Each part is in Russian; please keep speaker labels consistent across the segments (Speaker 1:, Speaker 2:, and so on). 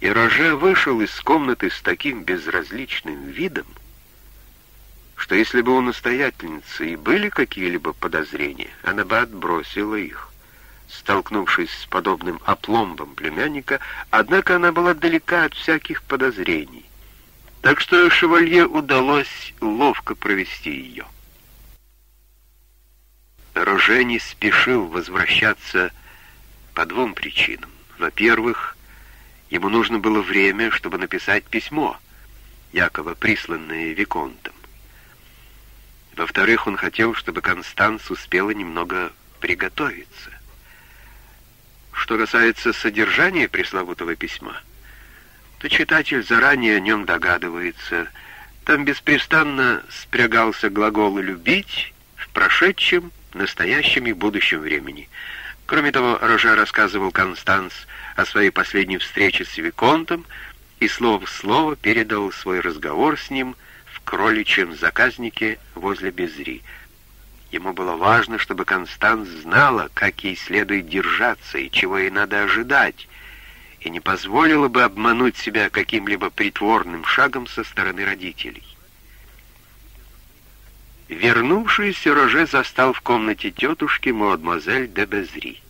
Speaker 1: И Роже вышел из комнаты с таким безразличным видом, что если бы у настоятельницы и были какие-либо подозрения, она бы отбросила их, столкнувшись с подобным опломбом племянника, однако она была далека от всяких подозрений. Так что шевалье удалось ловко провести ее. Роже не спешил возвращаться по двум причинам. Во-первых, ему нужно было время, чтобы написать письмо, якобы присланное Виконтом. Во-вторых, он хотел, чтобы Констанс успела немного приготовиться. Что касается содержания пресловутого письма, то читатель заранее о нем догадывается. Там беспрестанно спрягался глагол «любить» в прошедшем, настоящем и будущем времени. Кроме того, Роже рассказывал Констанс о своей последней встрече с Виконтом и слово в слово передал свой разговор с ним в кроличьем заказнике возле Безри. Ему было важно, чтобы Констанс знала, как ей следует держаться и чего ей надо ожидать, и не позволила бы обмануть себя каким-либо притворным шагом со стороны родителей. Вернувшийся Роже застал в комнате тетушки мадемуазель де Безри.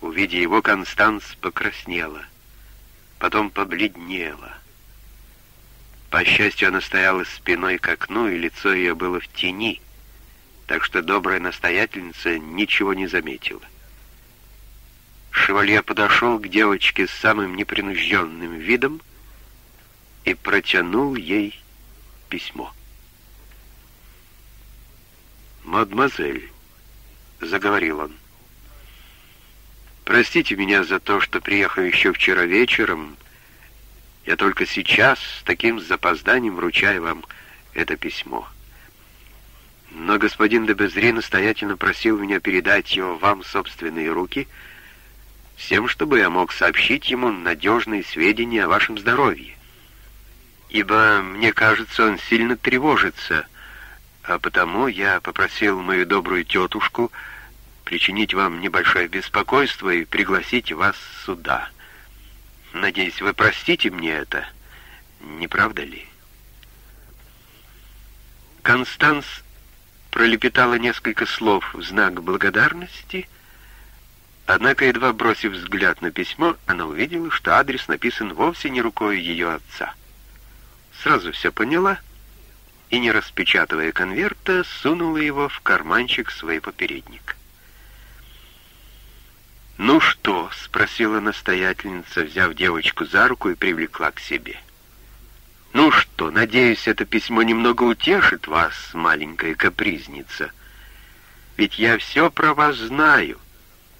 Speaker 1: Увидя его, Констанс покраснела, потом побледнела. По счастью, она стояла спиной к окну, и лицо ее было в тени, так что добрая настоятельница ничего не заметила. Шевалье подошел к девочке с самым непринужденным видом и протянул ей письмо. «Мадемуазель», — заговорил он, — «простите меня за то, что приехал еще вчера вечером. Я только сейчас с таким запозданием вручаю вам это письмо. Но господин де Безри настоятельно просил меня передать его вам в собственные руки, с тем, чтобы я мог сообщить ему надежные сведения о вашем здоровье. Ибо, мне кажется, он сильно тревожится» а потому я попросил мою добрую тетушку причинить вам небольшое беспокойство и пригласить вас сюда. Надеюсь, вы простите мне это, не правда ли?» Констанс пролепетала несколько слов в знак благодарности, однако, едва бросив взгляд на письмо, она увидела, что адрес написан вовсе не рукой ее отца. Сразу все поняла — и, не распечатывая конверта, сунула его в карманчик своего передника. «Ну что?» — спросила настоятельница, взяв девочку за руку и привлекла к себе. «Ну что, надеюсь, это письмо немного утешит вас, маленькая капризница. Ведь я все про вас знаю.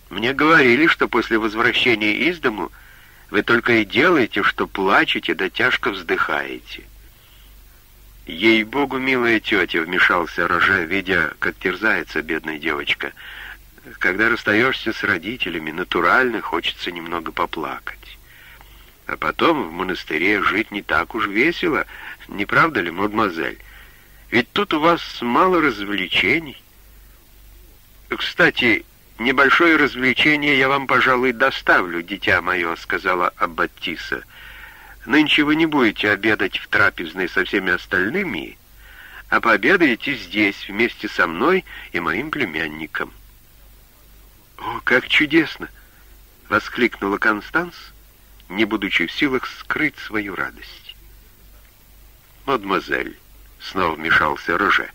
Speaker 1: Мне говорили, что после возвращения из дому вы только и делаете, что плачете да тяжко вздыхаете». «Ей-богу, милая тетя!» — вмешался Роже, видя, как терзается бедная девочка. «Когда расстаешься с родителями, натурально хочется немного поплакать. А потом в монастыре жить не так уж весело, не правда ли, мадемуазель? Ведь тут у вас мало развлечений. Кстати, небольшое развлечение я вам, пожалуй, доставлю, дитя мое», — сказала Аббатиса. Нынче вы не будете обедать в трапезной со всеми остальными, а пообедаете здесь вместе со мной и моим племянником». «О, как чудесно!» — воскликнула Констанс, не будучи в силах скрыть свою радость. «Мадемуазель», — снова вмешался Роже,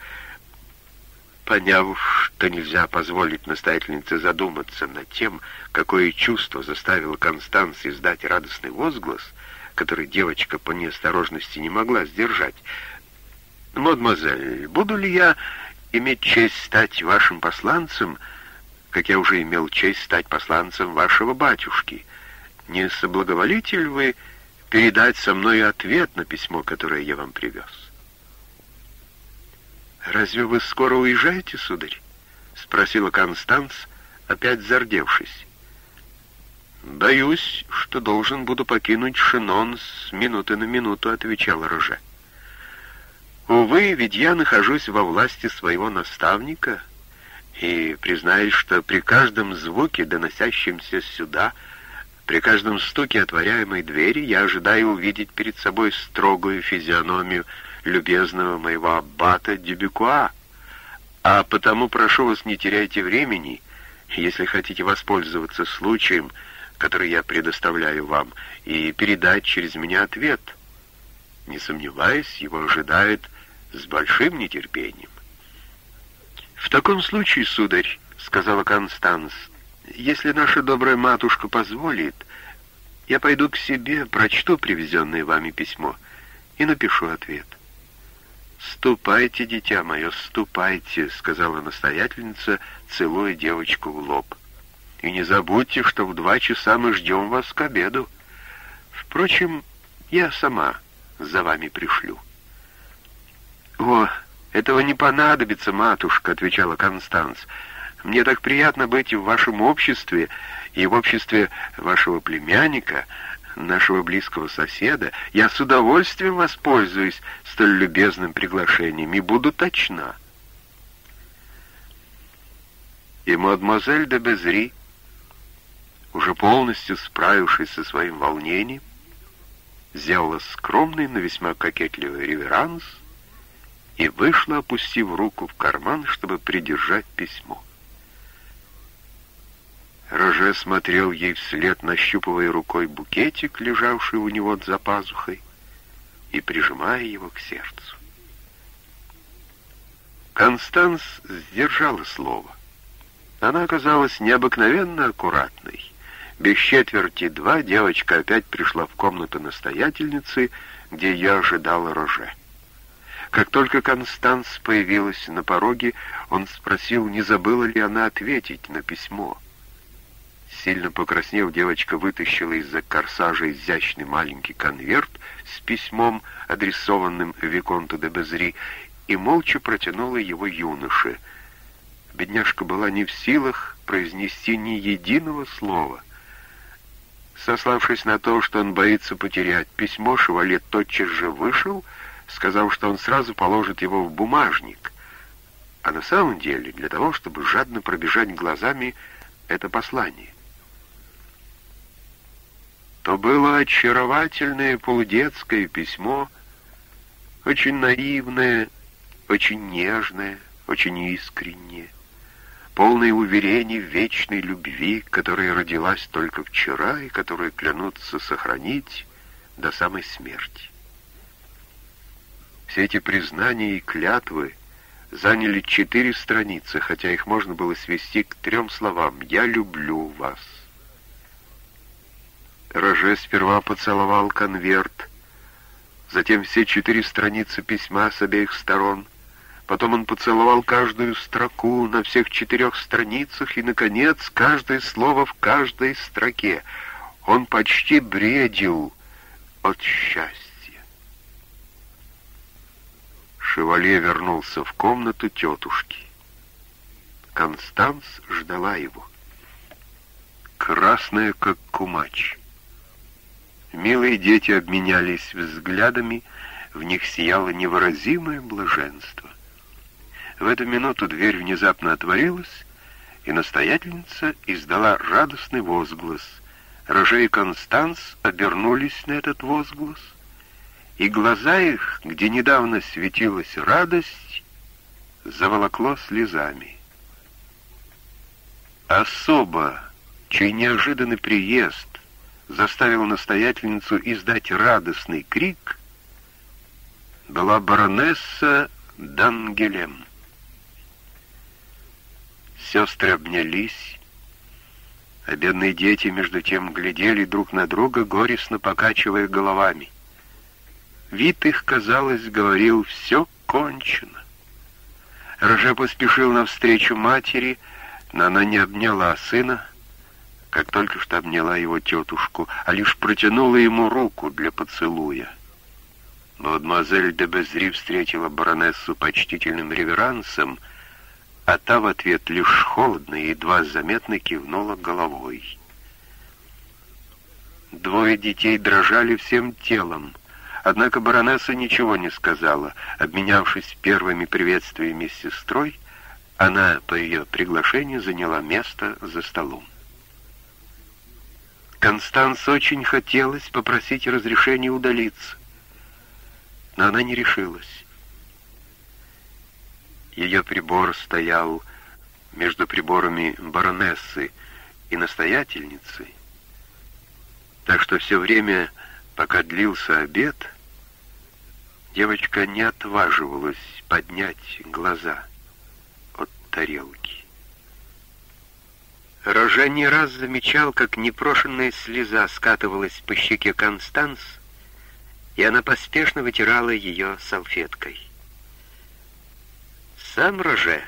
Speaker 1: поняв, что нельзя позволить настоятельнице задуматься над тем, какое чувство заставило Констанс издать радостный возглас — который девочка по неосторожности не могла сдержать. «Мадемуазель, буду ли я иметь честь стать вашим посланцем, как я уже имел честь стать посланцем вашего батюшки? Не соблаговолите ли вы передать со мной ответ на письмо, которое я вам привез?» «Разве вы скоро уезжаете, сударь?» — спросила Констанс, опять зардевшись. «Боюсь, что должен буду покинуть Шинон с минуты на минуту», — отвечал Роже. «Увы, ведь я нахожусь во власти своего наставника, и признаюсь, что при каждом звуке, доносящемся сюда, При каждом стуке отворяемой двери я ожидаю увидеть перед собой строгую физиономию любезного моего аббата Дюбюкуа, а потому прошу вас, не теряйте времени, если хотите воспользоваться случаем, который я предоставляю вам, и передать через меня ответ. Не сомневаюсь, его ожидает с большим нетерпением. «В таком случае, сударь, — сказала Констанс, — если наша добрая матушка позволит, я пойду к себе, прочту привезенное вами письмо и напишу ответ». «Ступайте, дитя мое, ступайте», — сказала настоятельница, целуя девочку в лоб. «И не забудьте, что в два часа мы ждем вас к обеду. Впрочем, я сама за вами пришлю». «О, этого не понадобится, матушка», — отвечала Констанс. «Мне так приятно быть в вашем обществе и в обществе вашего племянника, нашего близкого соседа, я с удовольствием воспользуюсь столь любезным приглашением и буду точна. И мадемуазель де Безри, полностью справившись со своим волнением, сделала скромный, но весьма кокетливый реверанс и вышла, опустив руку в карман, чтобы придержать письмо. Роже смотрел ей вслед, нащупывая рукой букетик, лежавший у него за пазухой, и прижимая его к сердцу. Констанс сдержала слово. Она оказалась необыкновенно аккуратной. Без четверти два девочка опять пришла в комнату настоятельницы, где ее ожидала Роже. Как только Констанс появилась на пороге, он спросил, не забыла ли она ответить на письмо. Сильно покраснев, девочка вытащила из-за корсажа изящный маленький конверт с письмом, адресованным Виконту де Безри, и молча протянула его юноше. Бедняжка была не в силах произнести ни единого слова. Сославшись на то, что он боится потерять письмо, Шевалет тотчас же вышел, сказав, что он сразу положит его в бумажник, а на самом деле для того, чтобы жадно пробежать глазами это послание. То было очаровательное полудетское письмо, очень наивное, очень нежное, очень искреннее, полное уверений в вечной любви, которая родилась только вчера и которую клянутся сохранить до самой смерти. Все эти признания и клятвы заняли четыре страницы, хотя их можно было свести к трем словам «Я люблю вас». Роже сперва поцеловал конверт, затем все четыре страницы письма с обеих сторон. Потом он поцеловал каждую строку на всех четырех страницах и, наконец, каждое слово в каждой строке. Он почти бредил от счастья. Шевале вернулся в комнату тетушки. Констанс ждала его. Красная, как кумач. Милые дети обменялись взглядами, в них сияло невыразимое блаженство. В эту минуту дверь внезапно отворилась, и настоятельница издала радостный возглас. Роже и Констанс обернулись на этот возглас, и глаза их, где недавно светилась радость, заволокло слезами. Особо, чей неожиданный приезд заставил настоятельницу издать радостный крик, была баронесса Дангелем. Сестры обнялись, а бедные дети между тем глядели друг на друга, горестно покачивая головами. Вид их, казалось, говорил «все кончено». Роже поспешил навстречу матери, но она не обняла сына, как только что обняла его тетушку, а лишь протянула ему руку для поцелуя. Мадемуазель де Безри встретила баронессу почтительным реверансом, а та в ответ лишь холодно и едва заметно кивнула головой. Двое детей дрожали всем телом, однако баронесса ничего не сказала. Обменявшись первыми приветствиями с сестрой, она по ее приглашению заняла место за столом. Констанс очень хотелось попросить разрешения удалиться, но она не решилась. Ее прибор стоял между приборами баронессы и настоятельницы, так что все время, пока длился обед, девочка не отваживалась поднять глаза от тарелки. Рожа не раз замечал, как непрошенная слеза скатывалась по щеке Констанс, и она поспешно вытирала ее салфеткой. Сам Роже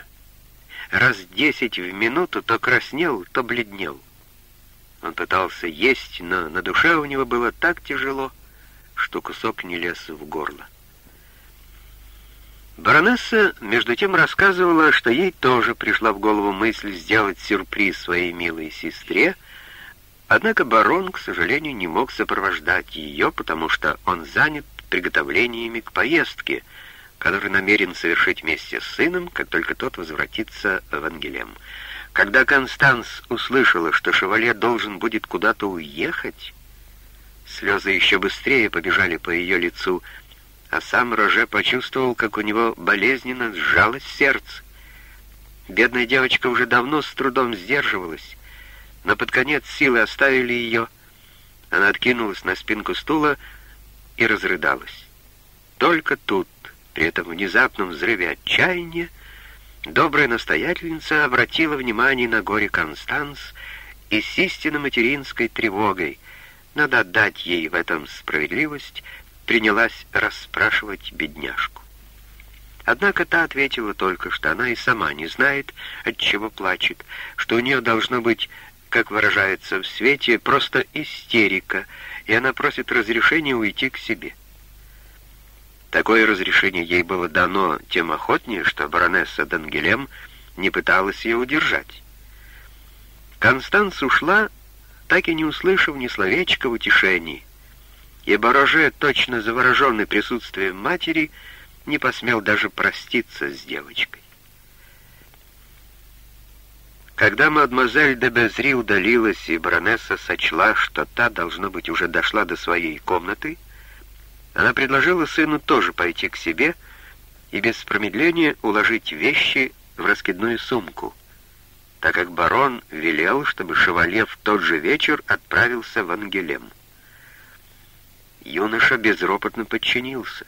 Speaker 1: раз десять в минуту то краснел, то бледнел. Он пытался есть, но на душе у него было так тяжело, что кусок не лез в горло. Баронесса, между тем, рассказывала, что ей тоже пришла в голову мысль сделать сюрприз своей милой сестре, однако барон, к сожалению, не мог сопровождать ее, потому что он занят приготовлениями к поездке — который намерен совершить вместе с сыном, как только тот возвратится в Ангелем. Когда Констанс услышала, что шевале должен будет куда-то уехать, слезы еще быстрее побежали по ее лицу, а сам Роже почувствовал, как у него болезненно сжалось сердце. Бедная девочка уже давно с трудом сдерживалась, но под конец силы оставили ее. Она откинулась на спинку стула и разрыдалась. Только тут при этом внезапном взрыве отчаяния добрая настоятельница обратила внимание на горе Констанс и с истинно материнской тревогой, надо отдать ей в этом справедливость, принялась расспрашивать бедняжку. Однако та ответила только, что она и сама не знает, от чего плачет, что у нее должно быть, как выражается в свете, просто истерика, и она просит разрешения уйти к себе. Такое разрешение ей было дано тем охотнее, что баронесса Дангелем не пыталась ее удержать. Констанс ушла, так и не услышав ни словечка в утешении, и Бароже, точно завороженный присутствием матери, не посмел даже проститься с девочкой. Когда мадемуазель де Безри удалилась, и баронесса сочла, что та, должно быть, уже дошла до своей комнаты, она предложила сыну тоже пойти к себе и без промедления уложить вещи в раскидную сумку, так как барон велел, чтобы шевале в тот же вечер отправился в Ангелем. Юноша безропотно подчинился.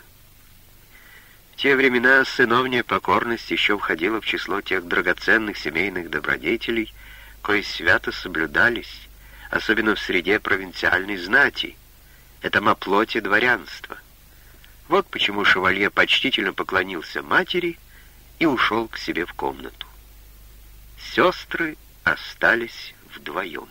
Speaker 1: В те времена сыновняя покорность еще входила в число тех драгоценных семейных добродетелей, кои свято соблюдались, особенно в среде провинциальной знати — этом оплоте дворянства. Вот почему шевалье почтительно поклонился матери и ушел к себе в комнату. Сестры остались вдвоем.